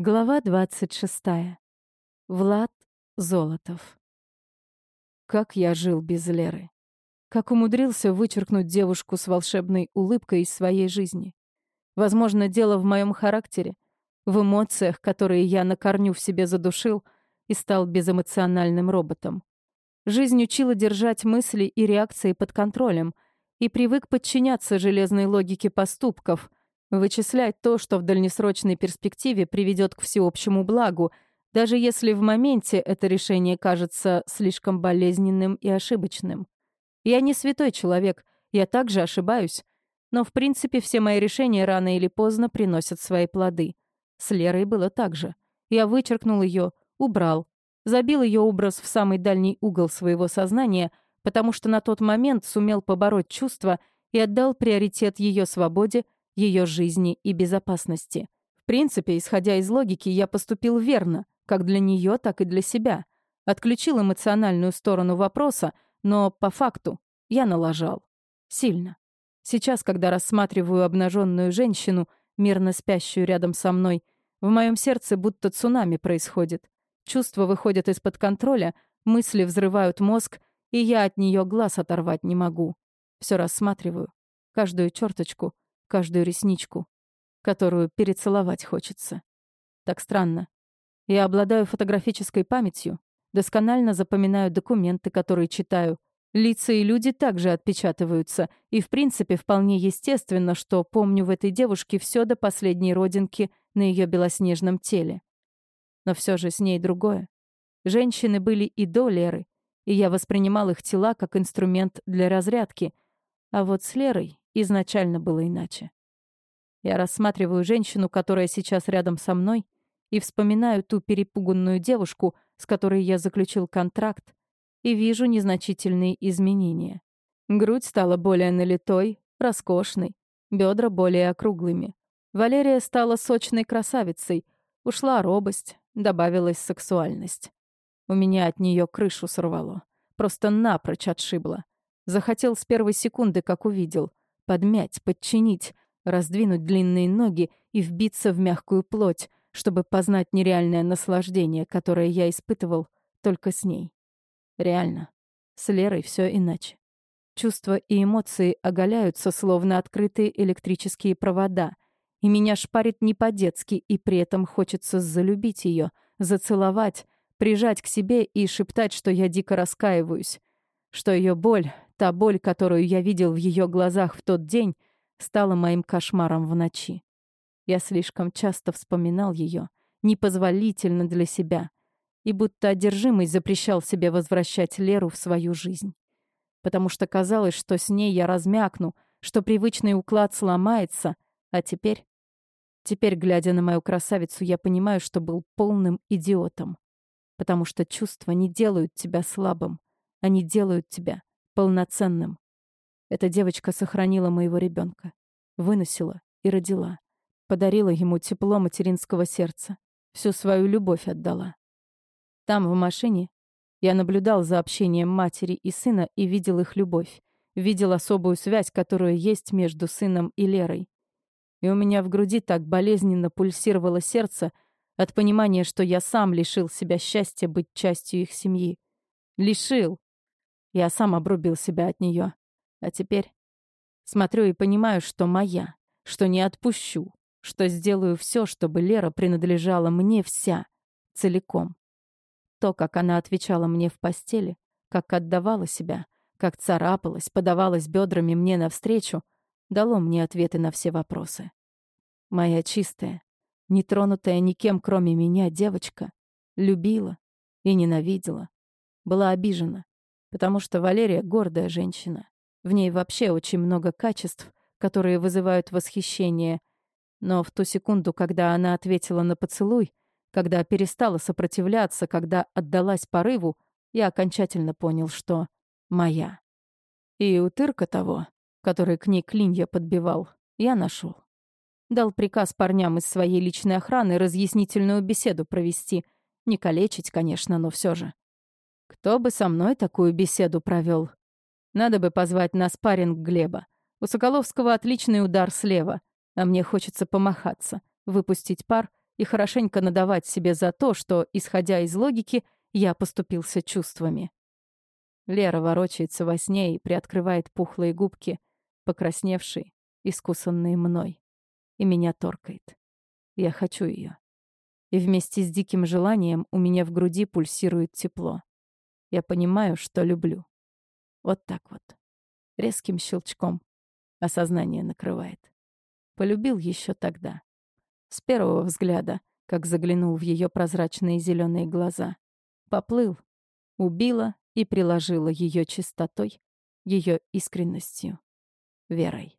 Глава 26. Влад Золотов. Как я жил без Леры. Как умудрился вычеркнуть девушку с волшебной улыбкой из своей жизни. Возможно, дело в моем характере, в эмоциях, которые я на корню в себе задушил и стал безэмоциональным роботом. Жизнь учила держать мысли и реакции под контролем и привык подчиняться железной логике поступков — Вычислять то, что в дальнесрочной перспективе приведет к всеобщему благу, даже если в моменте это решение кажется слишком болезненным и ошибочным. Я не святой человек, я также ошибаюсь, но в принципе все мои решения рано или поздно приносят свои плоды. С Лерой было так же. Я вычеркнул ее, убрал, забил ее образ в самый дальний угол своего сознания, потому что на тот момент сумел побороть чувства и отдал приоритет ее свободе ее жизни и безопасности. В принципе, исходя из логики, я поступил верно, как для нее, так и для себя. Отключил эмоциональную сторону вопроса, но по факту я налажал. Сильно. Сейчас, когда рассматриваю обнаженную женщину, мирно спящую рядом со мной, в моем сердце будто цунами происходит. Чувства выходят из-под контроля, мысли взрывают мозг, и я от нее глаз оторвать не могу. Все рассматриваю, каждую черточку, каждую ресничку, которую перецеловать хочется. Так странно. Я обладаю фотографической памятью, досконально запоминаю документы, которые читаю. Лица и люди также отпечатываются, и в принципе вполне естественно, что помню в этой девушке все до последней родинки на ее белоснежном теле. Но все же с ней другое. Женщины были и до Леры, и я воспринимал их тела как инструмент для разрядки, а вот с Лерой Изначально было иначе. Я рассматриваю женщину, которая сейчас рядом со мной, и вспоминаю ту перепуганную девушку, с которой я заключил контракт, и вижу незначительные изменения. Грудь стала более налитой, роскошной, бедра более округлыми. Валерия стала сочной красавицей, ушла робость, добавилась сексуальность. У меня от нее крышу сорвало. Просто напрочь отшибло. Захотел с первой секунды, как увидел подмять, подчинить, раздвинуть длинные ноги и вбиться в мягкую плоть, чтобы познать нереальное наслаждение, которое я испытывал только с ней. Реально. С Лерой все иначе. Чувства и эмоции оголяются, словно открытые электрические провода, и меня шпарит не по-детски, и при этом хочется залюбить ее, зацеловать, прижать к себе и шептать, что я дико раскаиваюсь, что ее боль, Та боль, которую я видел в ее глазах в тот день, стала моим кошмаром в ночи. Я слишком часто вспоминал ее, непозволительно для себя, и будто одержимый запрещал себе возвращать Леру в свою жизнь. Потому что казалось, что с ней я размякну, что привычный уклад сломается, а теперь... Теперь, глядя на мою красавицу, я понимаю, что был полным идиотом. Потому что чувства не делают тебя слабым, они делают тебя полноценным. Эта девочка сохранила моего ребенка, выносила и родила, подарила ему тепло материнского сердца, всю свою любовь отдала. Там, в машине, я наблюдал за общением матери и сына и видел их любовь, видел особую связь, которая есть между сыном и Лерой. И у меня в груди так болезненно пульсировало сердце от понимания, что я сам лишил себя счастья быть частью их семьи. Лишил, я сам обрубил себя от нее. А теперь смотрю и понимаю, что моя, что не отпущу, что сделаю все, чтобы Лера принадлежала мне вся, целиком. То, как она отвечала мне в постели, как отдавала себя, как царапалась, подавалась бедрами мне навстречу, дало мне ответы на все вопросы. Моя чистая, нетронутая никем, кроме меня, девочка любила и ненавидела, была обижена, Потому что Валерия гордая женщина. В ней вообще очень много качеств, которые вызывают восхищение. Но в ту секунду, когда она ответила на поцелуй, когда перестала сопротивляться, когда отдалась порыву, я окончательно понял, что моя. И утырка того, который к ней клинья подбивал, я нашел. Дал приказ парням из своей личной охраны разъяснительную беседу провести. Не калечить, конечно, но все же. Кто бы со мной такую беседу провел? Надо бы позвать на спарринг Глеба. У Соколовского отличный удар слева, а мне хочется помахаться, выпустить пар и хорошенько надавать себе за то, что, исходя из логики, я поступился чувствами. Лера ворочается во сне и приоткрывает пухлые губки, покрасневшие, искусанные мной. И меня торкает. Я хочу ее. И вместе с диким желанием у меня в груди пульсирует тепло. Я понимаю, что люблю. Вот так вот. Резким щелчком. Осознание накрывает. Полюбил еще тогда. С первого взгляда, как заглянул в ее прозрачные зеленые глаза. Поплыл. Убила и приложила ее чистотой, ее искренностью, верой.